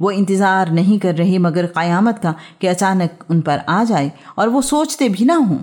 वो इंतज़ार नहीं कर रहे मगर क़यामत का कि अचानक उन पर आ जाए और वो सोचते भी ना हों।